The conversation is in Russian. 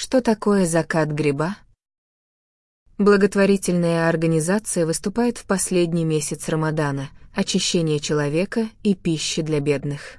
Что такое закат гриба? Благотворительная организация выступает в последний месяц Рамадана, очищение человека и пищи для бедных.